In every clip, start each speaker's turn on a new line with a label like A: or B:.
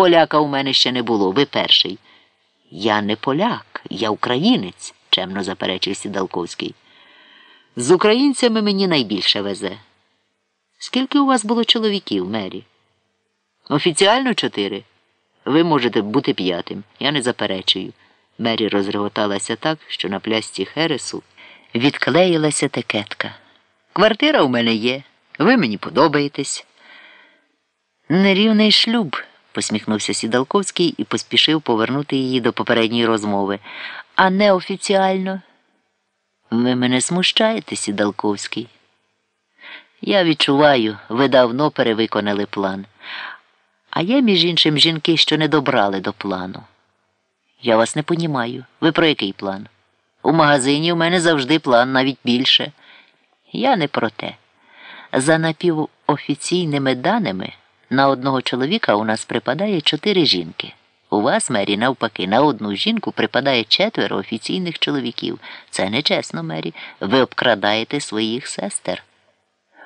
A: Поляка у мене ще не було, ви перший. Я не поляк, я українець, чемно заперечив Сідалковський. З українцями мені найбільше везе. Скільки у вас було чоловіків, Мері? Офіціально чотири. Ви можете бути п'ятим. Я не заперечую. Мері розреготалася так, що на плясті Хересу відклеїлася текетка. Квартира у мене є, ви мені подобаєтесь. Нерівний шлюб, посміхнувся Сідалковський і поспішив повернути її до попередньої розмови. А неофіціально. Ви мене смущаєте, Сідалковський. Я відчуваю, ви давно перевиконали план. А є, між іншим, жінки, що не добрали до плану. Я вас не понімаю. Ви про який план? У магазині у мене завжди план навіть більше. Я не про те. За напівофіційними даними, на одного чоловіка у нас припадає чотири жінки. У вас, Мері, навпаки, на одну жінку припадає четверо офіційних чоловіків. Це нечесно, Мері. Ви обкрадаєте своїх сестер.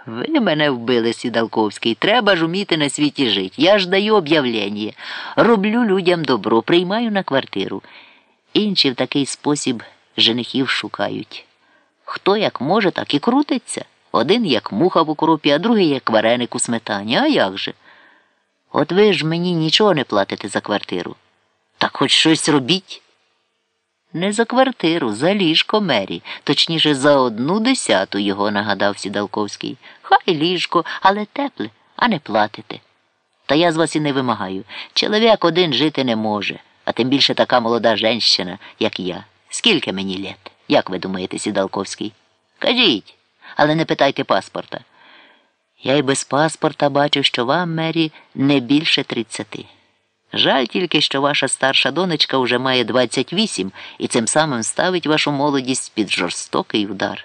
A: Ви мене вбили, Сідалковський. Треба ж уміти на світі жити. Я ж даю об'явлення. Роблю людям добро, приймаю на квартиру. Інші в такий спосіб женихів шукають. Хто як може, так і крутиться. Один як муха в укропі, а другий як вареник у сметані. А як же? От ви ж мені нічого не платите за квартиру. Так хоч щось робіть. Не за квартиру, за ліжко мері, точніше, за одну десяту його нагадав Сідалковський. Хай ліжко, але тепле, а не платите. Та я з вас і не вимагаю. Чоловік один жити не може, а тим більше така молода женщина, як я. Скільки мені літ? Як ви думаєте, Сідалковський? Кажіть, але не питайте паспорта. Я й без паспорта бачу, що вам, Мері, не більше тридцяти. Жаль тільки, що ваша старша донечка вже має 28 і цим самим ставить вашу молодість під жорстокий удар.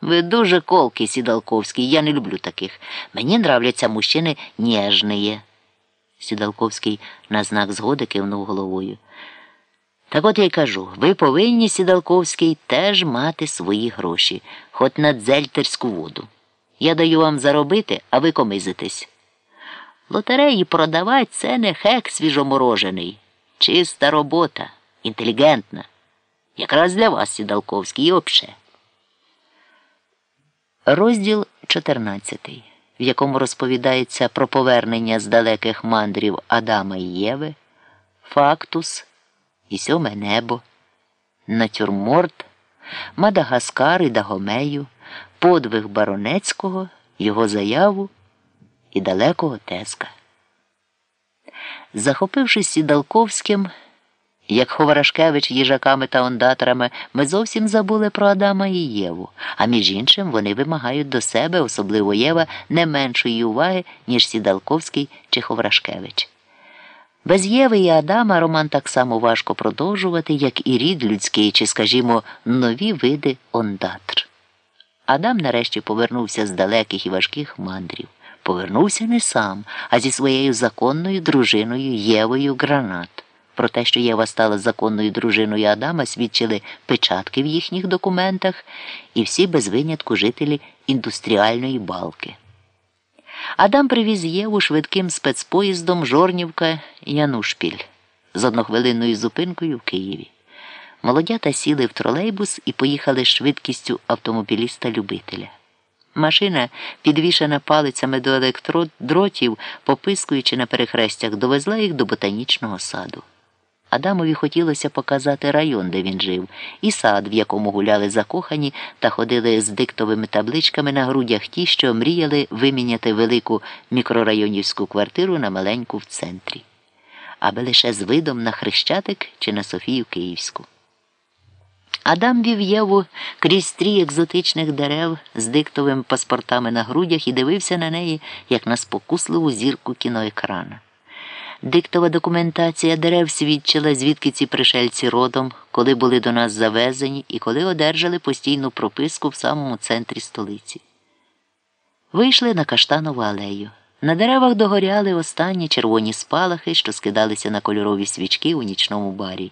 A: Ви дуже колкий, Сідалковський, я не люблю таких. Мені нравляться мужчини ніжні. Сідалковський на знак згоди кивнув головою. Так от я й кажу, ви повинні, Сідалковський, теж мати свої гроші, хоч на дзельтерську воду. Я даю вам заробити, а ви комизитесь. Лотереї продавать це не хек свіжоморожений. Чиста робота, інтелігентна. Якраз для вас, Сідалковський, і обше. Розділ 14, в якому розповідається про повернення з далеких мандрів Адама і Єви, Фактус і Сьоме Небо, Натюрморт, Мадагаскар і Дагомею, подвиг Баронецького, його заяву і далекого Теска. Захопившись Сідалковським, як Ховарашкевич їжаками та ондаторами, ми зовсім забули про Адама і Єву, а між іншим вони вимагають до себе, особливо Єва, не меншої уваги, ніж Сідалковський чи Ховрашкевич. Без Єви і Адама роман так само важко продовжувати, як і рід людський, чи, скажімо, нові види ондатр. Адам нарешті повернувся з далеких і важких мандрів. Повернувся не сам, а зі своєю законною дружиною Євою Гранат. Про те, що Єва стала законною дружиною Адама, свідчили печатки в їхніх документах і всі без винятку жителі індустріальної балки. Адам привіз Єву швидким спецпоїздом Жорнівка Янушпіль з однохвилинною зупинкою в Києві. Молодята сіли в тролейбус і поїхали швидкістю автомобіліста-любителя. Машина, підвішана палицями до електродротів, попискуючи на перехрестях, довезла їх до ботанічного саду. Адамові хотілося показати район, де він жив, і сад, в якому гуляли закохані та ходили з диктовими табличками на грудях ті, що мріяли виміняти велику мікрорайонівську квартиру на маленьку в центрі, аби лише з видом на Хрещатик чи на Софію Київську. Адам вів Єву крізь трі екзотичних дерев з диктовими паспортами на грудях і дивився на неї, як на спокусливу зірку кіноекрана. Диктова документація дерев свідчила, звідки ці пришельці родом, коли були до нас завезені і коли одержали постійну прописку в самому центрі столиці. Вийшли на каштанову алею. На деревах догоряли останні червоні спалахи, що скидалися на кольорові свічки у нічному барі.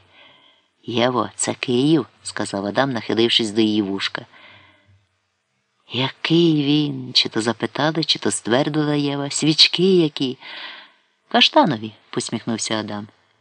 A: Єво, це Київ, сказав Адам, нахилившись до її вушка. Який він? Чи то запитали, чи то ствердила Єва. Свічки які. Каштанові, посміхнувся Адам.